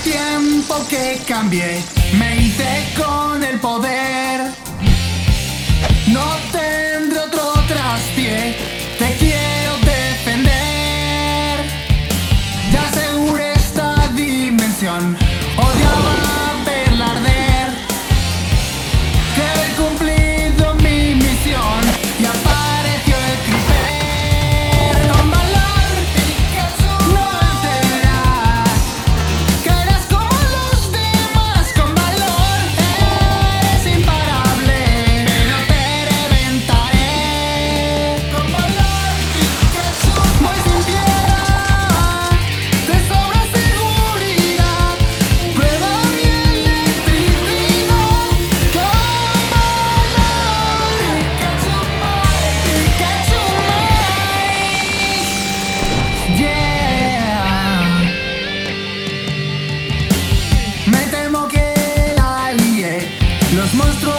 Tiempo que cambié, me hice con el poder. No tendré otro traspié, te quiero defender. Ya aseguré esta dimensión. monstruos.